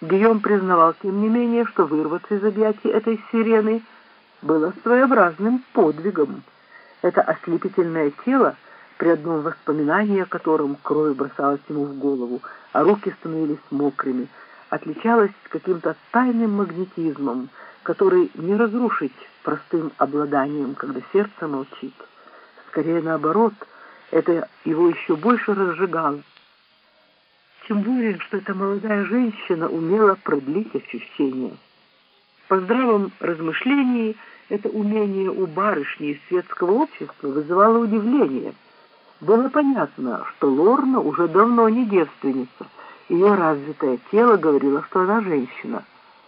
Гийом признавал, тем не менее, что вырваться из объятий этой сирены было своеобразным подвигом. Это ослепительное тело, при одном воспоминании о котором кровь бросалась ему в голову, а руки становились мокрыми, отличалось каким-то тайным магнетизмом, который не разрушить простым обладанием, когда сердце молчит. Скорее наоборот, это его еще больше разжигало. Тем более, что эта молодая женщина умела продлить ощущения. По здравом размышлении это умение у барышни из светского общества вызывало удивление. Было понятно, что Лорна уже давно не девственница. Ее развитое тело говорило, что она женщина.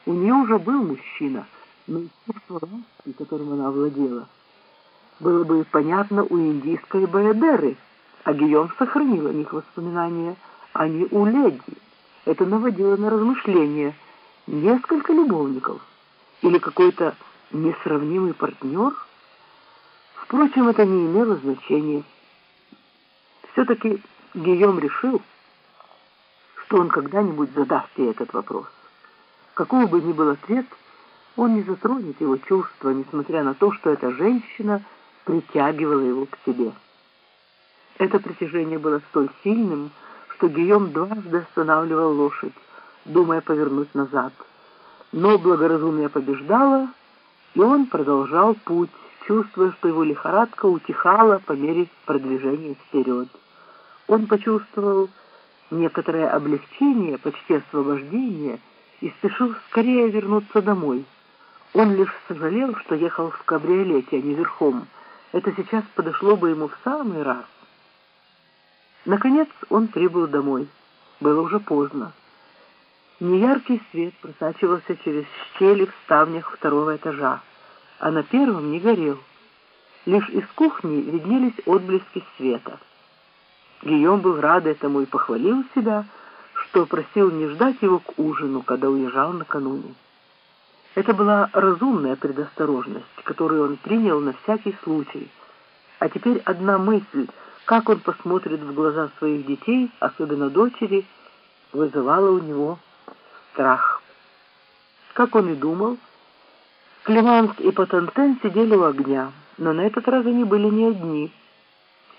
У нее уже был мужчина, но искусство ласки, которым она овладела, было бы понятно у индийской Баядеры, а Гийом сохранил о них воспоминания, а не у леди. Это наводило на размышления. Несколько любовников или какой-то несравнимый партнер? Впрочем, это не имело значения. Все-таки Гийом решил, что он когда-нибудь задаст ей этот вопрос. Какого бы ни был ответ, он не затронет его чувства, несмотря на то, что эта женщина притягивала его к себе. Это притяжение было столь сильным, что Гийом дважды останавливал лошадь, думая повернуть назад. Но благоразумие побеждало, и он продолжал путь, чувствуя, что его лихорадка утихала по мере продвижения вперед. Он почувствовал некоторое облегчение, почти освобождение, и спешил скорее вернуться домой. Он лишь сожалел, что ехал в кабриолете, а не верхом. Это сейчас подошло бы ему в самый раз. Наконец он прибыл домой. Было уже поздно. Неяркий свет просачивался через щели в ставнях второго этажа, а на первом не горел. Лишь из кухни виднелись отблески света. Гийом был рад этому и похвалил себя, что просил не ждать его к ужину, когда уезжал накануне. Это была разумная предосторожность, которую он принял на всякий случай. А теперь одна мысль, как он посмотрит в глаза своих детей, особенно дочери, вызывала у него страх. Как он и думал, Клеманс и Патентен сидели у огня, но на этот раз они были не одни.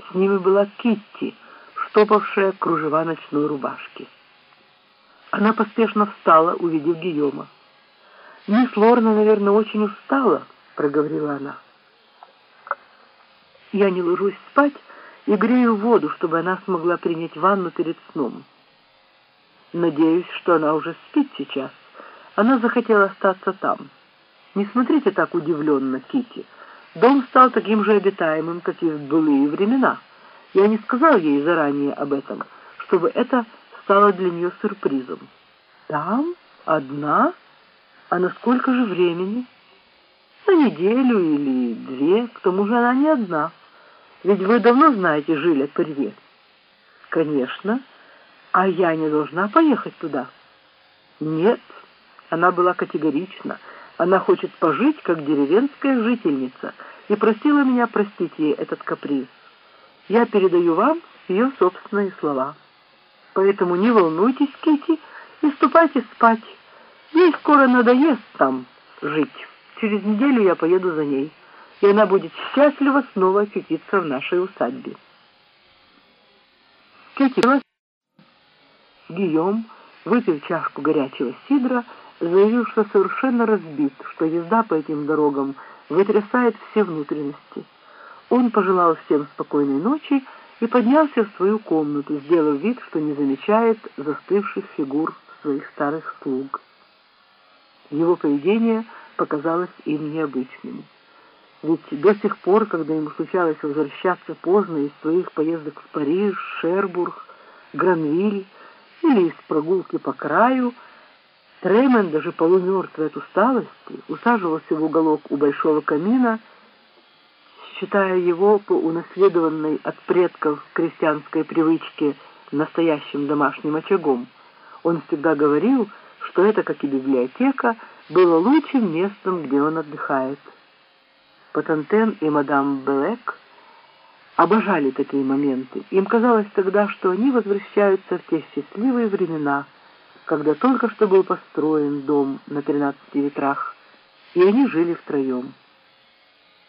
С ними была Китти, штопавшая кружева ночной рубашки. Она поспешно встала, увидев Гийома. «Мисс Лорна, наверное, очень устала», — проговорила она. «Я не ложусь спать и грею воду, чтобы она смогла принять ванну перед сном». Надеюсь, что она уже спит сейчас. Она захотела остаться там. Не смотрите так удивленно, Кити. Дом стал таким же обитаемым, как и в былые времена. Я не сказал ей заранее об этом, чтобы это стало для нее сюрпризом. Там? Одна? А на сколько же времени? На неделю или две. К тому же она не одна. Ведь вы давно знаете Жиля Перье. Конечно. А я не должна поехать туда? Нет, она была категорична. Она хочет пожить, как деревенская жительница, и просила меня простить ей этот каприз. Я передаю вам ее собственные слова. Поэтому не волнуйтесь, Кити, и ступайте спать. Ей скоро надоест там жить. Через неделю я поеду за ней, и она будет счастлива снова очутиться в нашей усадьбе. Кити Гийом, выпив чашку горячего сидра, заявил, что совершенно разбит, что езда по этим дорогам вытрясает все внутренности. Он пожелал всем спокойной ночи и поднялся в свою комнату, сделав вид, что не замечает застывших фигур своих старых слуг. Его поведение показалось им необычным. Ведь до сих пор, когда ему случалось возвращаться поздно из своих поездок в Париж, Шербург, Гранвиль, или из прогулки по краю, Трейман, даже полумертвый от усталости, усаживался в уголок у большого камина, считая его по унаследованной от предков крестьянской привычке настоящим домашним очагом. Он всегда говорил, что это, как и библиотека, было лучшим местом, где он отдыхает. Патантен и мадам Белек обожали такие моменты. Им казалось тогда, что они возвращаются в те счастливые времена, когда только что был построен дом на тринадцати ветрах, и они жили втроем.